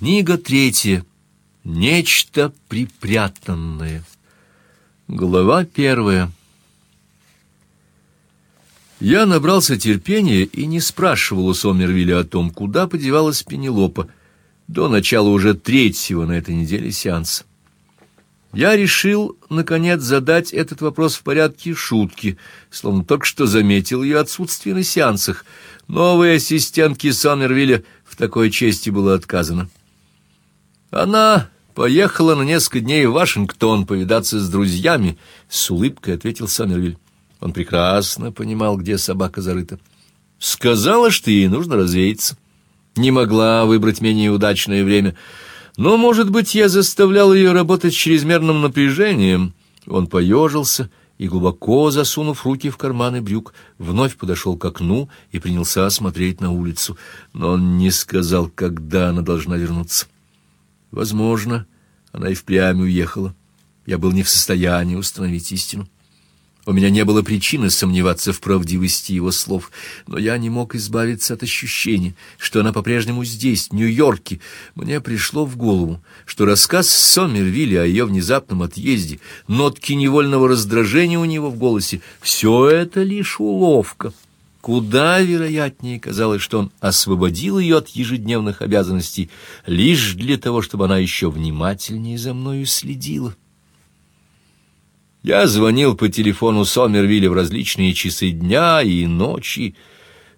Книга третья. Нечто припрятанное. Глава первая. Я набрался терпения и не спрашивал у Сомервилля о том, куда подевалась Пенелопа до начала уже третьего на этой неделе сеанса. Я решил, наконец, задать этот вопрос в порядке шутки, словно только что заметил ее отсутствие на сеансах. Новой ассистентке Сомервилля в такой чести было отказано. Она поехала на несколько дней в Вашингтон повидаться с друзьями, с улыбкой ответил Сомервиль. Он прекрасно понимал, где собака зарыта. Сказала, что ей нужно развеяться. Не могла выбрать менее удачное время. Но, может быть, я заставлял ее работать с чрезмерным напряжением. Он поежился и, глубоко засунув руки в карманы брюк, вновь подошел к окну и принялся смотреть на улицу. Но он не сказал, когда она должна вернуться. Возможно, она и впрямь уехала. Я был не в состоянии установить истину. У меня не было причины сомневаться в правдивости его слов, но я не мог избавиться от ощущения, что она по-прежнему здесь, в Нью-Йорке. Мне пришло в голову, что рассказ Сомервилля о ее внезапном отъезде, нотки невольного раздражения у него в голосе — все это лишь уловка. Куда вероятнее казалось, что он освободил ее от ежедневных обязанностей лишь для того, чтобы она еще внимательнее за мною следила. Я звонил по телефону Сомервилля в различные часы дня и ночи,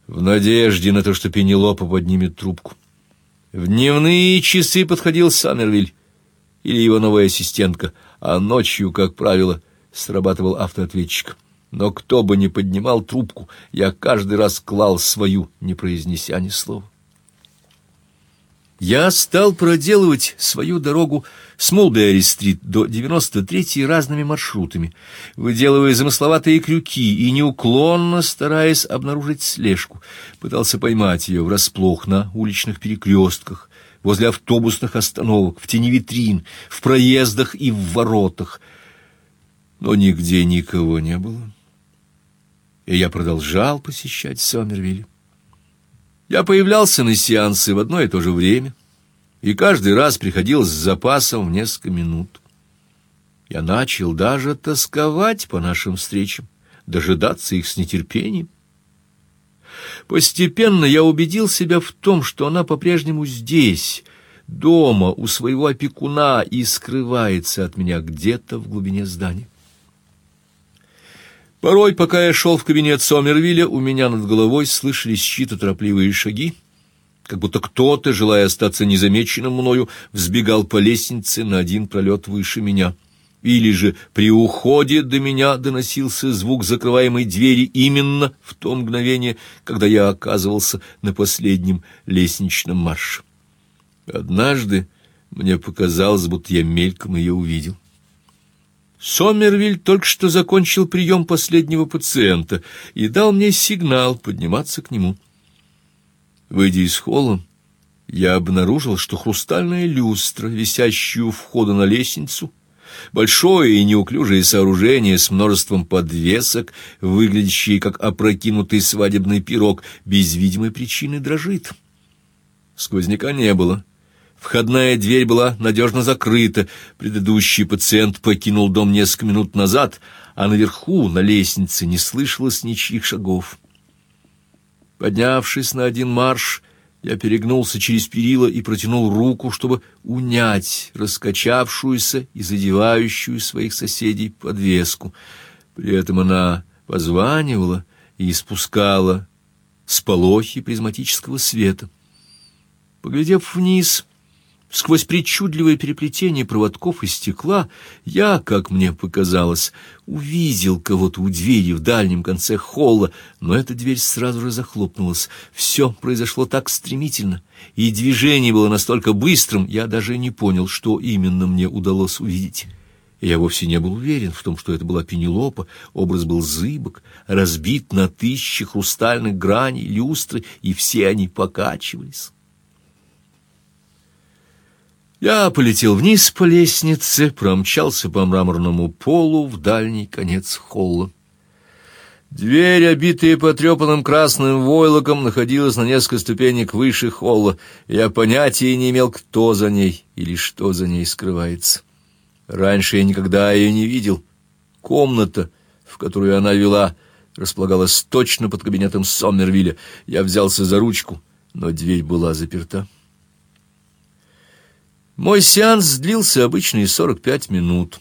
в надежде на то, что Пенелопа поднимет трубку. В дневные часы подходил Сомервиль или его новая ассистентка, а ночью, как правило, срабатывал автоответчик. Но кто бы ни поднимал трубку, я каждый раз клал свою, не произнеся ни слова. Я стал проделывать свою дорогу с Мулбери-стрит до 93-й разными маршрутами, выделывая замысловатые крюки и неуклонно стараясь обнаружить слежку. Пытался поймать ее врасплох на уличных перекрестках, возле автобусных остановок, в тени витрин, в проездах и в воротах. Но нигде никого не было и я продолжал посещать Сомервиль. Я появлялся на сеансы в одно и то же время, и каждый раз приходил с запасом в несколько минут. Я начал даже тосковать по нашим встречам, дожидаться их с нетерпением. Постепенно я убедил себя в том, что она по-прежнему здесь, дома, у своего опекуна, и скрывается от меня где-то в глубине здания. Порой, пока я шел в кабинет Сомервилля, у меня над головой слышались чьи-то торопливые шаги, как будто кто-то, желая остаться незамеченным мною, взбегал по лестнице на один пролет выше меня. Или же при уходе до меня доносился звук закрываемой двери именно в то мгновение, когда я оказывался на последнем лестничном марше. Однажды мне показалось, будто я мельком ее увидел. Сомервиль только что закончил прием последнего пациента и дал мне сигнал подниматься к нему. Выйдя из холла, я обнаружил, что хрустальная люстра, висящая у входа на лестницу, большое и неуклюжее сооружение с множеством подвесок, выглядящее как опрокинутый свадебный пирог, без видимой причины дрожит. Сквозняка не было. Входная дверь была надежно закрыта. Предыдущий пациент покинул дом несколько минут назад, а наверху, на лестнице, не слышалось ничьих шагов. Поднявшись на один марш, я перегнулся через перила и протянул руку, чтобы унять раскачавшуюся и задевающую своих соседей подвеску. При этом она позванивала и испускала сполохи призматического света. Поглядев вниз, Сквозь причудливое переплетение проводков и стекла я, как мне показалось, увидел кого-то у двери в дальнем конце холла, но эта дверь сразу же захлопнулась. Все произошло так стремительно, и движение было настолько быстрым, я даже не понял, что именно мне удалось увидеть. Я вовсе не был уверен в том, что это была Пенелопа, образ был зыбок, разбит на тысячи хрустальных граней люстры, и все они покачивались. Я полетел вниз по лестнице, промчался по мраморному полу в дальний конец холла. Дверь, обитая потрепанным красным войлоком, находилась на несколько ступенек выше холла. Я понятия не имел, кто за ней или что за ней скрывается. Раньше я никогда ее не видел. Комната, в которую она вела, располагалась точно под кабинетом Соммервилля. Я взялся за ручку, но дверь была заперта. Мой сеанс длился обычные сорок пять минут.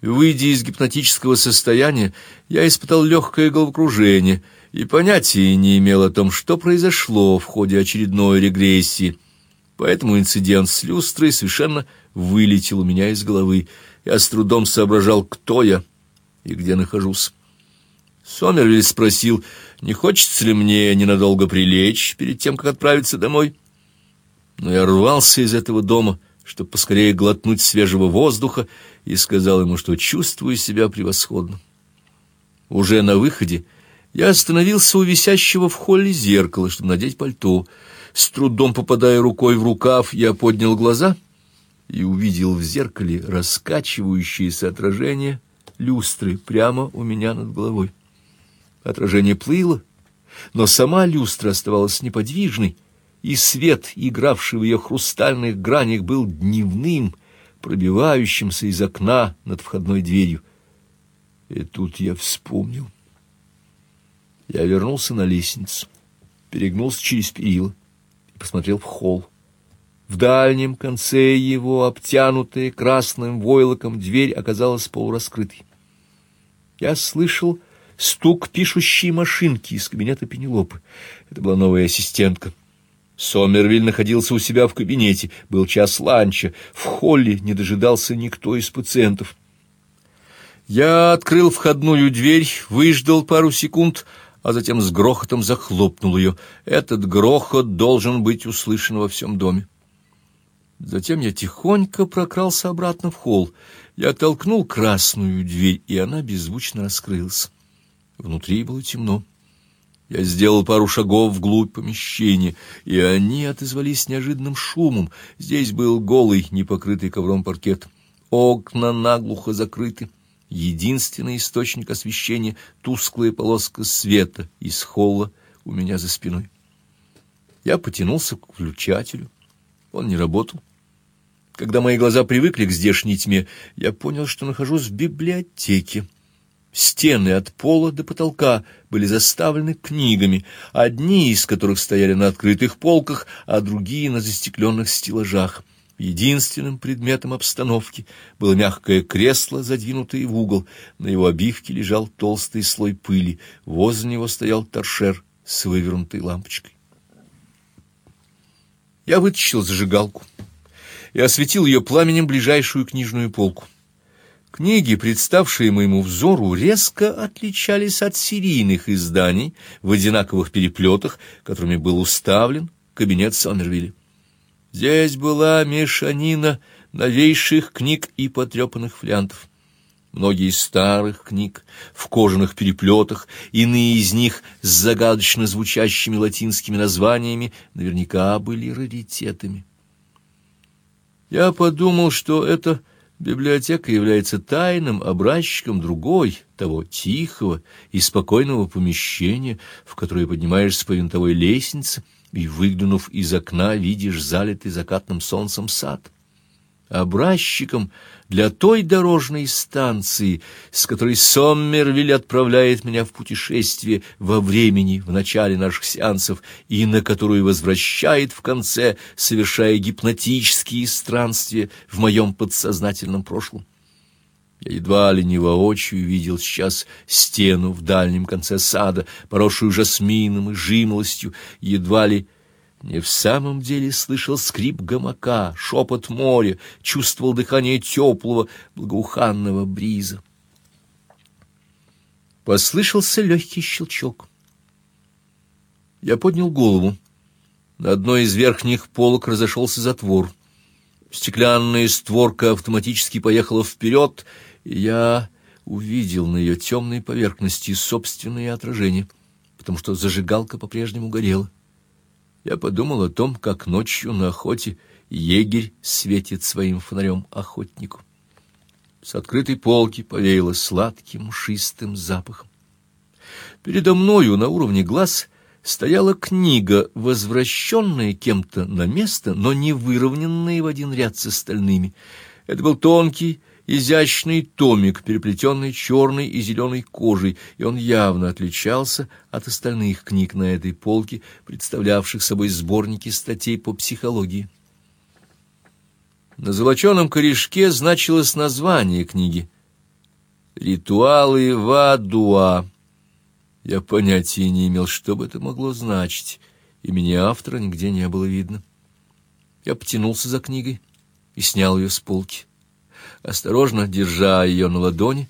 Выйдя из гипнотического состояния, я испытал легкое головокружение и понятия не имел о том, что произошло в ходе очередной регрессии. Поэтому инцидент с люстрой совершенно вылетел у меня из головы. Я с трудом соображал, кто я и где нахожусь. Сомервиль спросил, не хочется ли мне ненадолго прилечь перед тем, как отправиться домой. Но я рвался из этого дома — чтобы поскорее глотнуть свежего воздуха, и сказал ему, что чувствую себя превосходно. Уже на выходе я остановился у висящего в холле зеркала, чтобы надеть пальто. С трудом попадая рукой в рукав, я поднял глаза и увидел в зеркале раскачивающееся отражение люстры прямо у меня над головой. Отражение плыло, но сама люстра оставалась неподвижной, и свет, игравший в ее хрустальных гранях, был дневным, пробивающимся из окна над входной дверью. И тут я вспомнил. Я вернулся на лестницу, перегнулся через перила и посмотрел в холл. В дальнем конце его, обтянутая красным войлоком, дверь оказалась полураскрытой. Я слышал стук пишущей машинки из кабинета Пенелопы. Это была новая ассистентка. Сомервиль находился у себя в кабинете, был час ланча, в холле не дожидался никто из пациентов. Я открыл входную дверь, выждал пару секунд, а затем с грохотом захлопнул ее. Этот грохот должен быть услышан во всем доме. Затем я тихонько прокрался обратно в холл. Я толкнул красную дверь, и она беззвучно раскрылась. Внутри было темно. Я сделал пару шагов вглубь помещения, и они отозвались неожиданным шумом. Здесь был голый, непокрытый ковром паркет. Окна наглухо закрыты. Единственный источник освещения — тусклая полоска света из холла у меня за спиной. Я потянулся к включателю. Он не работал. Когда мои глаза привыкли к здешней тьме, я понял, что нахожусь в библиотеке. Стены от пола до потолка были заставлены книгами, одни из которых стояли на открытых полках, а другие на застекленных стеллажах. Единственным предметом обстановки было мягкое кресло, задвинутое в угол. На его обивке лежал толстый слой пыли. Возле него стоял торшер с вывернутой лампочкой. Я вытащил зажигалку и осветил ее пламенем ближайшую книжную полку. Книги, представшие моему взору, резко отличались от серийных изданий в одинаковых переплетах, которыми был уставлен кабинет Сомервилля. Здесь была мешанина новейших книг и потрепанных флянтов. Многие из старых книг в кожаных переплетах, иные из них с загадочно звучащими латинскими названиями, наверняка были раритетами. Я подумал, что это Библиотека является тайным образчиком другой, того тихого и спокойного помещения, в которое поднимаешься по винтовой лестнице и, выглянув из окна, видишь залитый закатным солнцем сад образчиком для той дорожной станции, с которой Соммервиль отправляет меня в путешествие во времени в начале наших сеансов и на которую возвращает в конце, совершая гипнотические странствия в моем подсознательном прошлом. Я едва ли не воочию видел сейчас стену в дальнем конце сада, поросшую жасмином и жимолостью, едва ли не в самом деле слышал скрип гамака, шепот моря, чувствовал дыхание теплого, благоуханного бриза. Послышался легкий щелчок. Я поднял голову. На одной из верхних полок разошелся затвор. Стеклянная створка автоматически поехала вперед, и я увидел на ее темной поверхности собственное отражение, потому что зажигалка по-прежнему горела. Я подумал о том, как ночью на охоте егерь светит своим фонарем охотнику. С открытой полки повеяло сладким шистым запахом. Передо мною на уровне глаз стояла книга, возвращенная кем-то на место, но не выровненная в один ряд с остальными. Это был тонкий, изящный томик, переплетенный черной и зеленой кожей, и он явно отличался от остальных книг на этой полке, представлявших собой сборники статей по психологии. На золоченом корешке значилось название книги «Ритуалы Вадуа». Я понятия не имел, что бы это могло значить. Имени автора нигде не было видно. Я потянулся за книгой и снял ее с полки. Осторожно держа ее на ладони,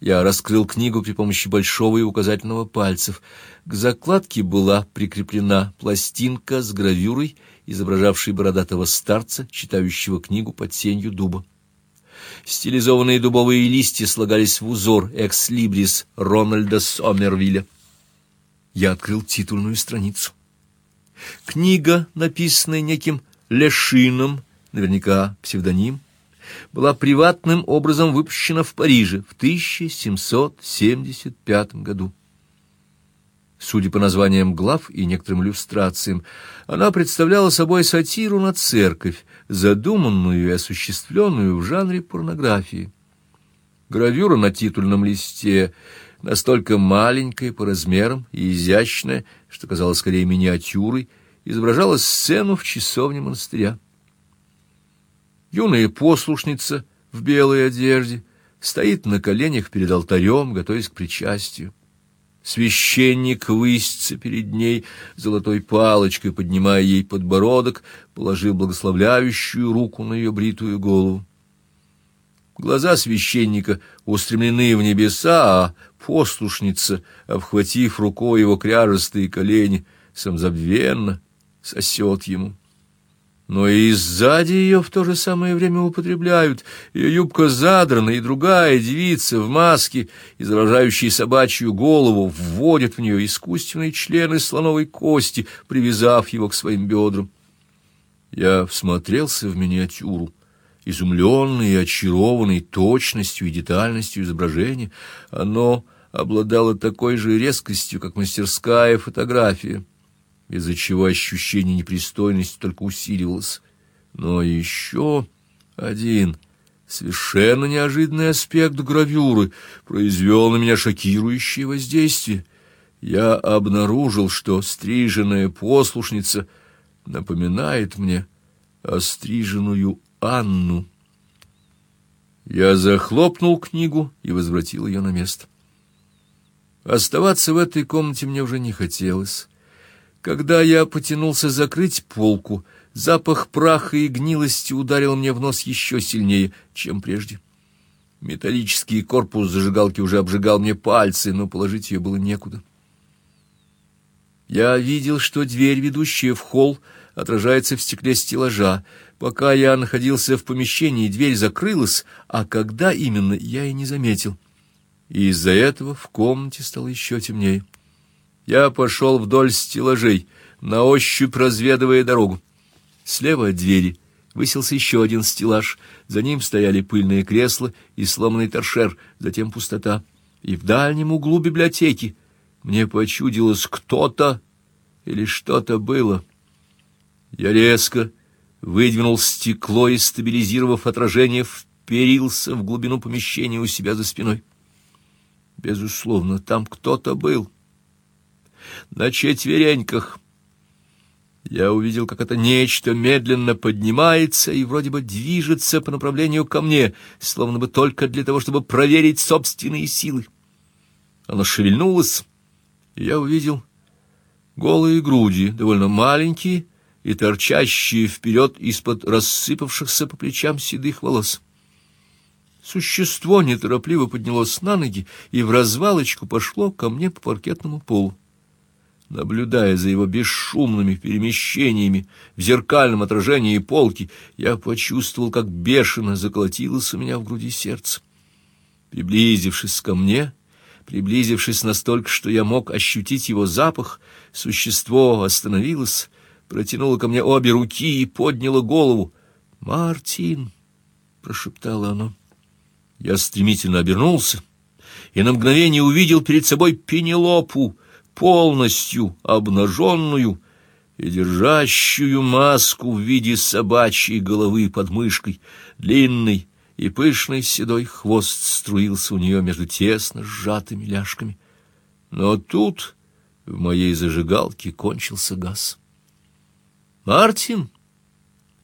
я раскрыл книгу при помощи большого и указательного пальцев. К закладке была прикреплена пластинка с гравюрой, изображавшей бородатого старца, читающего книгу под сенью дуба. Стилизованные дубовые листья слагались в узор экс-либрис Рональда Сомервилля. Я открыл титульную страницу. Книга, написанная неким Лешином, наверняка псевдоним, была приватным образом выпущена в Париже в 1775 году. Судя по названиям глав и некоторым иллюстрациям, она представляла собой сатиру на церковь, задуманную и осуществленную в жанре порнографии. Гравюра на титульном листе настолько маленькая по размерам и изящная, что казалась скорее миниатюрой, изображала сцену в часовне монастыря. Юная послушница в белой одежде стоит на коленях перед алтарем, готовясь к причастию. Священник высится перед ней золотой палочкой, поднимая ей подбородок, положив благословляющую руку на ее бритую голову. Глаза священника устремлены в небеса, а послушница, обхватив рукой его кряжестые колени, самозабвенно сосет ему но и сзади ее в то же самое время употребляют. Ее юбка задрана, и другая девица в маске, изображающей собачью голову, вводит в нее искусственные члены слоновой кости, привязав его к своим бедрам. Я всмотрелся в миниатюру, изумленный и очарованный точностью и детальностью изображения. Оно обладало такой же резкостью, как мастерская фотография из-за чего ощущение непристойности только усиливалось. Но еще один совершенно неожиданный аспект гравюры произвел на меня шокирующее воздействие. Я обнаружил, что стриженная послушница напоминает мне остриженную Анну. Я захлопнул книгу и возвратил ее на место. Оставаться в этой комнате мне уже не хотелось. Когда я потянулся закрыть полку, запах праха и гнилости ударил мне в нос еще сильнее, чем прежде. Металлический корпус зажигалки уже обжигал мне пальцы, но положить ее было некуда. Я видел, что дверь, ведущая в холл, отражается в стекле стеллажа. Пока я находился в помещении, дверь закрылась, а когда именно, я и не заметил. И из-за этого в комнате стало еще темнее. Я пошел вдоль стеллажей, на ощупь разведывая дорогу. Слева от двери высился еще один стеллаж, за ним стояли пыльные кресла и сломанный торшер, затем пустота. И в дальнем углу библиотеки мне почудилось кто-то или что-то было. Я резко выдвинул стекло и, стабилизировав отражение, вперился в глубину помещения у себя за спиной. Безусловно, там кто-то был на четвереньках. Я увидел, как это нечто медленно поднимается и вроде бы движется по направлению ко мне, словно бы только для того, чтобы проверить собственные силы. Оно шевельнулось, и я увидел голые груди, довольно маленькие и торчащие вперед из-под рассыпавшихся по плечам седых волос. Существо неторопливо поднялось на ноги и в развалочку пошло ко мне по паркетному полу. Наблюдая за его бесшумными перемещениями в зеркальном отражении полки, я почувствовал, как бешено заколотилось у меня в груди сердце. Приблизившись ко мне, приблизившись настолько, что я мог ощутить его запах, существо остановилось, протянуло ко мне обе руки и подняло голову. «Мартин!» — прошептало оно. Я стремительно обернулся — и на мгновение увидел перед собой Пенелопу, полностью обнаженную и держащую маску в виде собачьей головы под мышкой, длинный и пышный седой хвост струился у нее между тесно сжатыми ляжками. Но тут в моей зажигалке кончился газ. Мартин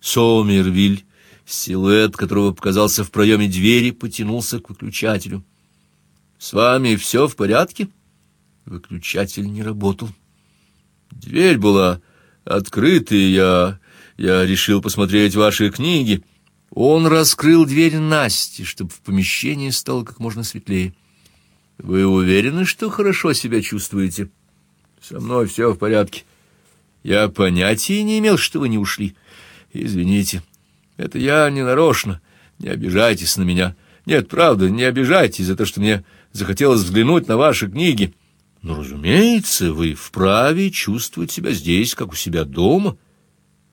Сомервиль, силуэт которого показался в проеме двери, потянулся к выключателю. «С вами все в порядке?» Выключатель не работал. Дверь была открыта, и я... я решил посмотреть ваши книги. Он раскрыл дверь Насти, чтобы в помещении стало как можно светлее. «Вы уверены, что хорошо себя чувствуете?» «Со мной все в порядке. Я понятия не имел, что вы не ушли. Извините, это я не нарочно. Не обижайтесь на меня. Нет, правда, не обижайтесь за то, что мне захотелось взглянуть на ваши книги. Но, разумеется, вы вправе чувствовать себя здесь, как у себя дома.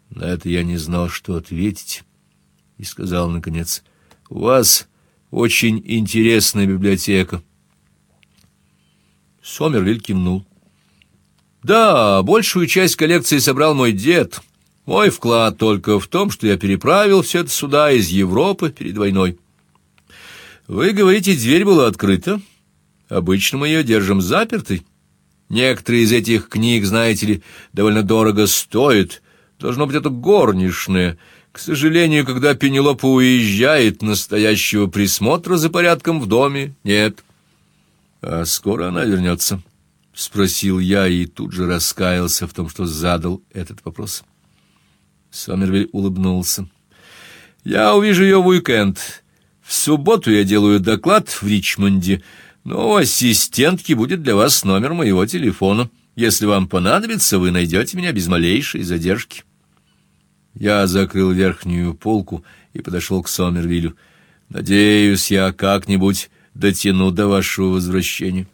На это я не знал, что ответить, и сказал, наконец, «У вас очень интересная библиотека». Сомервиль кивнул. Да, большую часть коллекции собрал мой дед. Мой вклад только в том, что я переправил все это сюда из Европы перед войной. Вы говорите, дверь была открыта? Обычно мы ее держим запертой. Некоторые из этих книг, знаете ли, довольно дорого стоят. Должно быть, это горничная. К сожалению, когда Пенелопа уезжает, настоящего присмотра за порядком в доме нет. А скоро она вернется. —— спросил я и тут же раскаялся в том, что задал этот вопрос. Сомервиль улыбнулся. «Я увижу ее в уикенд. В субботу я делаю доклад в Ричмонде, но у ассистентки будет для вас номер моего телефона. Если вам понадобится, вы найдете меня без малейшей задержки». Я закрыл верхнюю полку и подошел к Сомервилю. «Надеюсь, я как-нибудь дотяну до вашего возвращения».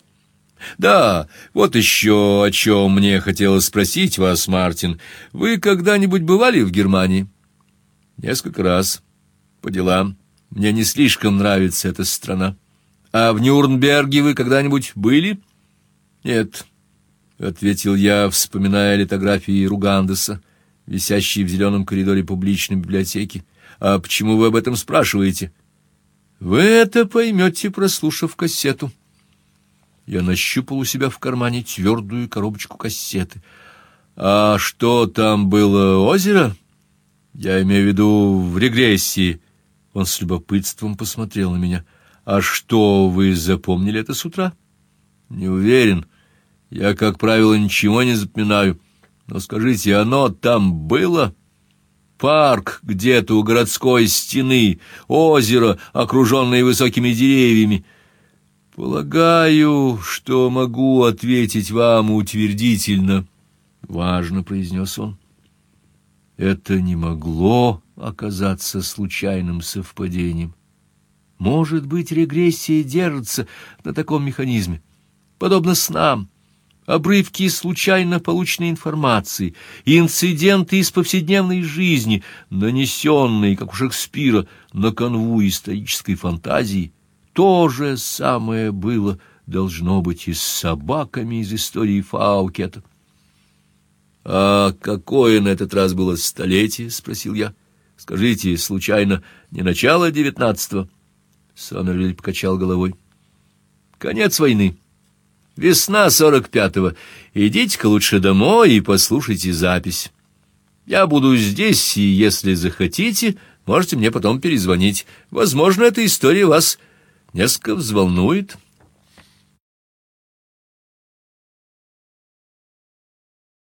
Да, вот еще о чем мне хотелось спросить вас, Мартин. Вы когда-нибудь бывали в Германии? Несколько раз. По делам. Мне не слишком нравится эта страна. А в Нюрнберге вы когда-нибудь были? Нет, ответил я, вспоминая литографии Ругандеса, висящие в зеленом коридоре публичной библиотеки. А почему вы об этом спрашиваете? Вы это поймете, прослушав кассету. Я нащупал у себя в кармане твердую коробочку кассеты. А что там было, озеро? Я имею в виду в регрессии. Он с любопытством посмотрел на меня. А что вы запомнили это с утра? Не уверен. Я, как правило, ничего не запоминаю. Но скажите, оно там было? Парк где-то у городской стены, озеро, окруженное высокими деревьями. Полагаю, что могу ответить вам утвердительно, важно произнес он. Это не могло оказаться случайным совпадением. Может быть, регрессия держится на таком механизме, подобно снам. Обрывки случайно полученной информации, инциденты из повседневной жизни, нанесенные, как у Шекспира, на канву исторической фантазии — то же самое было, должно быть, и с собаками из истории Фаукета. — А какое на этот раз было столетие? — спросил я. — Скажите, случайно, не начало девятнадцатого? Сомервиль покачал головой. — Конец войны. Весна сорок пятого. Идите-ка лучше домой и послушайте запись. Я буду здесь, и если захотите, можете мне потом перезвонить. Возможно, эта история вас несколько взволнует.